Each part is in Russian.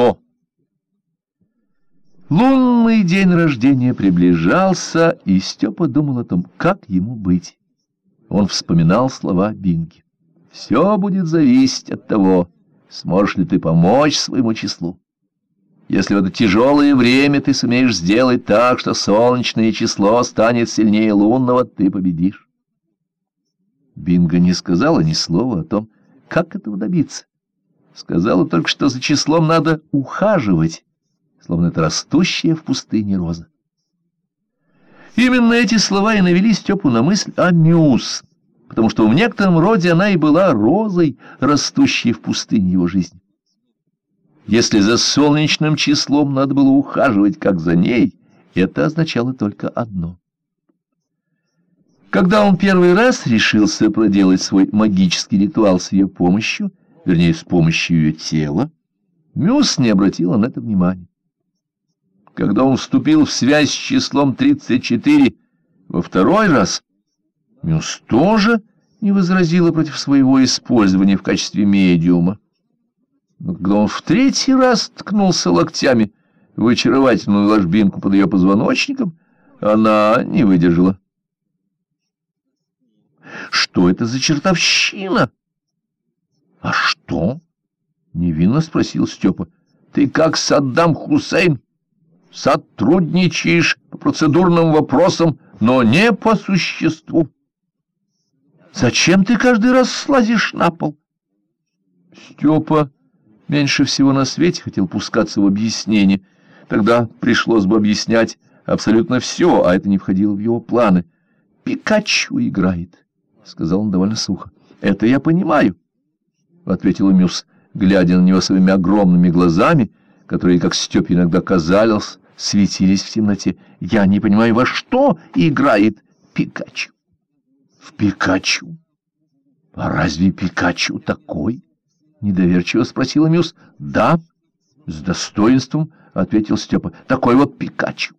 что? Лунный день рождения приближался, и Степа думал о том, как ему быть. Он вспоминал слова Бинги. «Все будет зависеть от того, сможешь ли ты помочь своему числу. Если в это тяжелое время ты сумеешь сделать так, что солнечное число станет сильнее лунного, ты победишь». Бинга не сказала ни слова о том, как этого добиться. Сказала только, что за числом надо ухаживать, словно это растущая в пустыне роза. Именно эти слова и навели Степу на мысль о Мюс, потому что в некотором роде она и была розой, растущей в пустыне его жизни. Если за солнечным числом надо было ухаживать, как за ней, это означало только одно. Когда он первый раз решился проделать свой магический ритуал с ее помощью, вернее, с помощью ее тела, Мюс не обратила на это внимания. Когда он вступил в связь с числом 34 во второй раз, Мюс тоже не возразила против своего использования в качестве медиума. Но когда он в третий раз ткнулся локтями в очаровательную ложбинку под ее позвоночником, она не выдержала. «Что это за чертовщина?» «А что?» — невинно спросил Степа. «Ты как Саддам Хусейн сотрудничаешь по процедурным вопросам, но не по существу. Зачем ты каждый раз слазишь на пол?» Степа меньше всего на свете хотел пускаться в объяснение. Тогда пришлось бы объяснять абсолютно все, а это не входило в его планы. «Пикачу играет», — сказал он довольно сухо. «Это я понимаю». — ответила Мюс, глядя на него своими огромными глазами, которые, как Степе иногда казалось, светились в темноте. «Я не понимаю, во что играет Пикачу?» «В Пикачу? А разве Пикачу такой?» — недоверчиво спросила Мюс. «Да, с достоинством», — ответил Степа. «Такой вот Пикачу».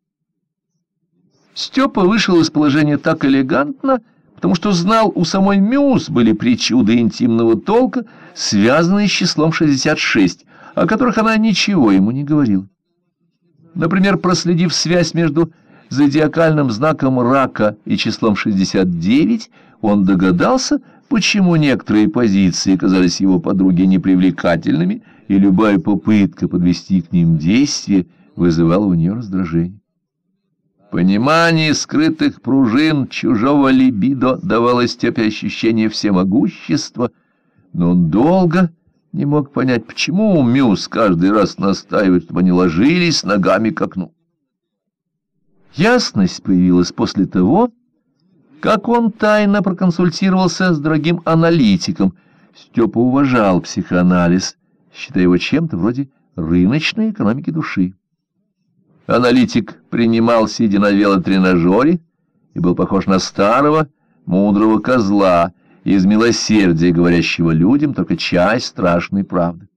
Степа вышел из положения так элегантно, потому что знал, у самой Мюс были причуды интимного толка, связанные с числом 66, о которых она ничего ему не говорила. Например, проследив связь между зодиакальным знаком рака и числом 69, он догадался, почему некоторые позиции казались его подруге непривлекательными, и любая попытка подвести к ним действие вызывала у нее раздражение. Понимание скрытых пружин чужого либидо давало Степе ощущение всемогущества, но он долго не мог понять, почему Мюс каждый раз настаивает, чтобы они ложились ногами к окну. Ясность появилась после того, как он тайно проконсультировался с дорогим аналитиком. Степа уважал психоанализ, считая его чем-то вроде рыночной экономики души. Аналитик принимал, сидя на велотренажере, и был похож на старого, мудрого козла, из милосердия, говорящего людям только часть страшной правды.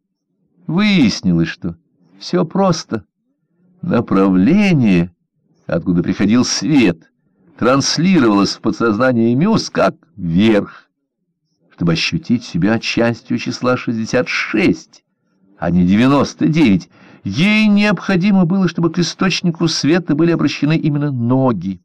Выяснилось, что все просто. Направление, откуда приходил свет, транслировалось в подсознание Мюс как вверх, чтобы ощутить себя частью числа 66, а не 99, Ей необходимо было, чтобы к источнику света были обращены именно ноги.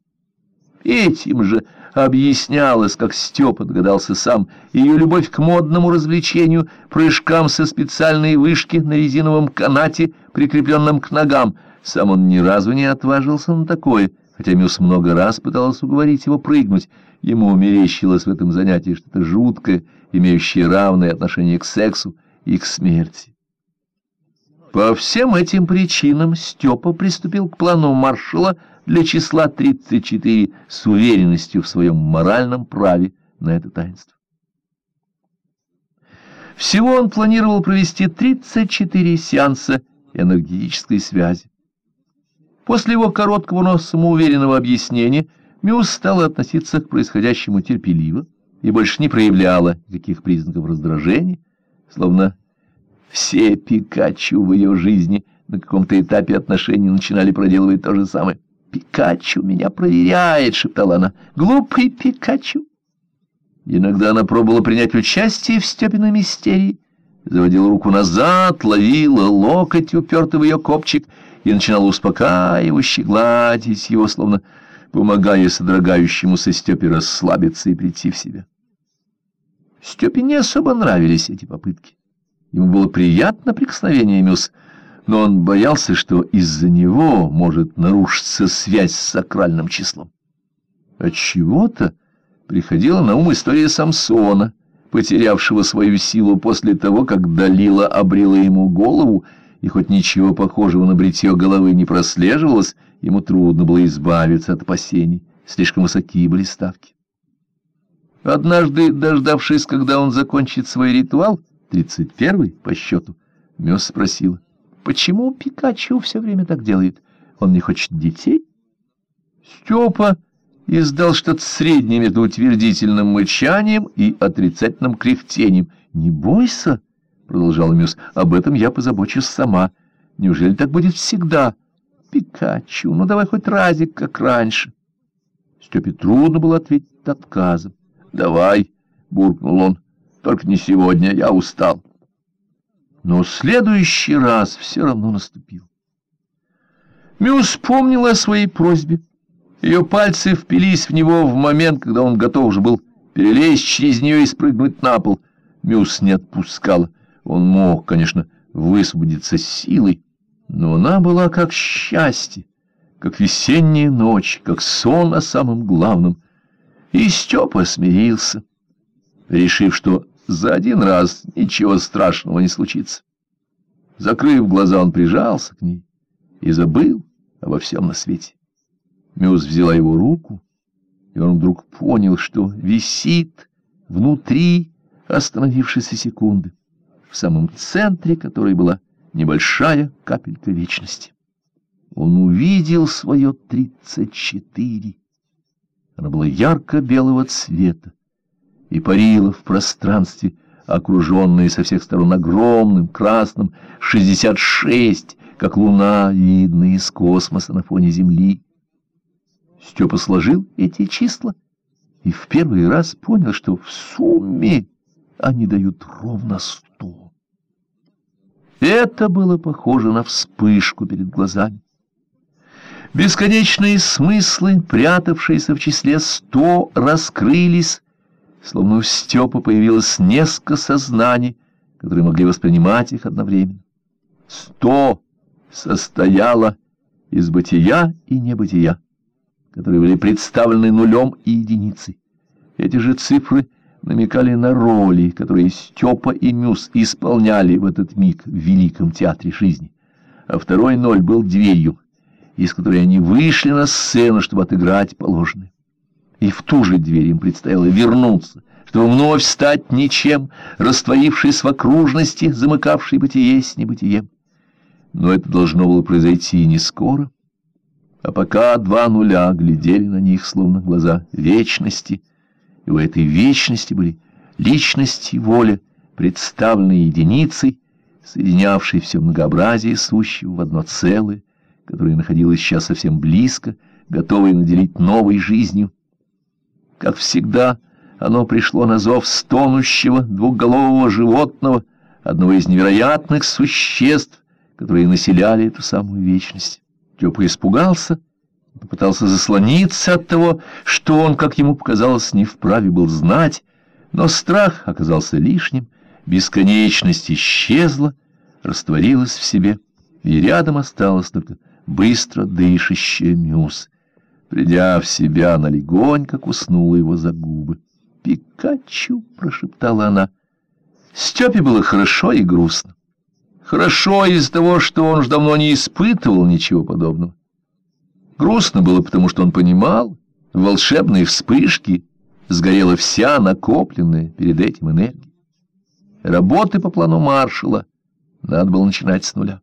Этим же объяснялось, как Степа догадался сам, ее любовь к модному развлечению, прыжкам со специальной вышки на резиновом канате, прикрепленном к ногам. Сам он ни разу не отважился на такое, хотя Мюс много раз пыталась уговорить его прыгнуть. Ему мерещилось в этом занятии что-то жуткое, имеющее равное отношение к сексу и к смерти. По всем этим причинам Степа приступил к плану маршала для числа 34 с уверенностью в своем моральном праве на это таинство. Всего он планировал провести 34 сеанса энергетической связи. После его короткого, но самоуверенного объяснения Мюс стала относиться к происходящему терпеливо и больше не проявляла никаких признаков раздражения, словно все Пикачу в ее жизни на каком-то этапе отношений начинали проделывать то же самое. «Пикачу меня проверяет», — шептала она. «Глупый Пикачу». Иногда она пробовала принять участие в Степиной мистерии, заводила руку назад, ловила локоть, упертый в ее копчик, и начинала успокаивающе гладить его, словно помогая содрогающемуся Степе расслабиться и прийти в себя. Степе не особо нравились эти попытки. Ему было приятно прикосновение Мюс, но он боялся, что из-за него может нарушиться связь с сакральным числом. Отчего-то приходила на ум история Самсона, потерявшего свою силу после того, как Далила обрела ему голову, и хоть ничего похожего на бритье головы не прослеживалось, ему трудно было избавиться от опасений, слишком высокие были ставки. Однажды, дождавшись, когда он закончит свой ритуал, тридцать первый по счету, Мёс спросила, почему Пикачу все время так делает? Он не хочет детей? Степа издал что-то среднее между утвердительным мычанием и отрицательным кряхтением. «Не бойся», — продолжал Мюс, — «об этом я позабочусь сама. Неужели так будет всегда?» «Пикачу, ну давай хоть разик, как раньше». Степе трудно было ответить отказом. «Давай», — буркнул он, — «только не сегодня, я устал». Но следующий раз все равно наступил. Мюс помнила о своей просьбе. Ее пальцы впились в него в момент, когда он готов уже был перелезть через нее и спрыгнуть на пол. Мюс не отпускала. Он мог, конечно, высвободиться силой, но она была как счастье, как весенняя ночь, как сон о самом главном. И Степа смирился, решив, что за один раз ничего страшного не случится. Закрыв глаза, он прижался к ней и забыл обо всем на свете. Мюз взяла его руку, и он вдруг понял, что висит внутри остановившейся секунды, в самом центре которой была небольшая капелька вечности. Он увидел свое тридцать четыре. Она была ярко-белого цвета и парила в пространстве, окруженная со всех сторон огромным красным шестьдесят шесть, как луна, видная из космоса на фоне Земли. Степа сложил эти числа и в первый раз понял, что в сумме они дают ровно сто. Это было похоже на вспышку перед глазами. Бесконечные смыслы, прятавшиеся в числе сто, раскрылись, словно у Степа появилось несколько сознаний, которые могли воспринимать их одновременно. Сто состояло из бытия и небытия которые были представлены нулем и единицей. Эти же цифры намекали на роли, которые Степа и Мюс исполняли в этот миг в великом театре жизни. А второй ноль был дверью, из которой они вышли на сцену, чтобы отыграть положенное. И в ту же дверь им предстояло вернуться, чтобы вновь стать ничем, растворившись в окружности, замыкавшей бытие с небытием. Но это должно было произойти не скоро, а пока два нуля глядели на них, словно глаза вечности, и у этой вечности были личность воля, представленные единицей, соединявшей все многообразие сущего в одно целое, которое находилось сейчас совсем близко, готовое наделить новой жизнью. Как всегда, оно пришло на зов стонущего двухголового животного, одного из невероятных существ, которые населяли эту самую вечность. Степа испугался, попытался заслониться от того, что он, как ему показалось, не вправе был знать, но страх оказался лишним, бесконечность исчезла, растворилась в себе, и рядом осталась только быстро дышащая Мюс. Придя в себя, она легонько куснула его за губы. «Пикачу!» — прошептала она. Степе было хорошо и грустно. Хорошо из-за того, что он уж давно не испытывал ничего подобного. Грустно было, потому что он понимал, в волшебной вспышке сгорела вся накопленная перед этим энергия. Работы по плану маршала надо было начинать с нуля.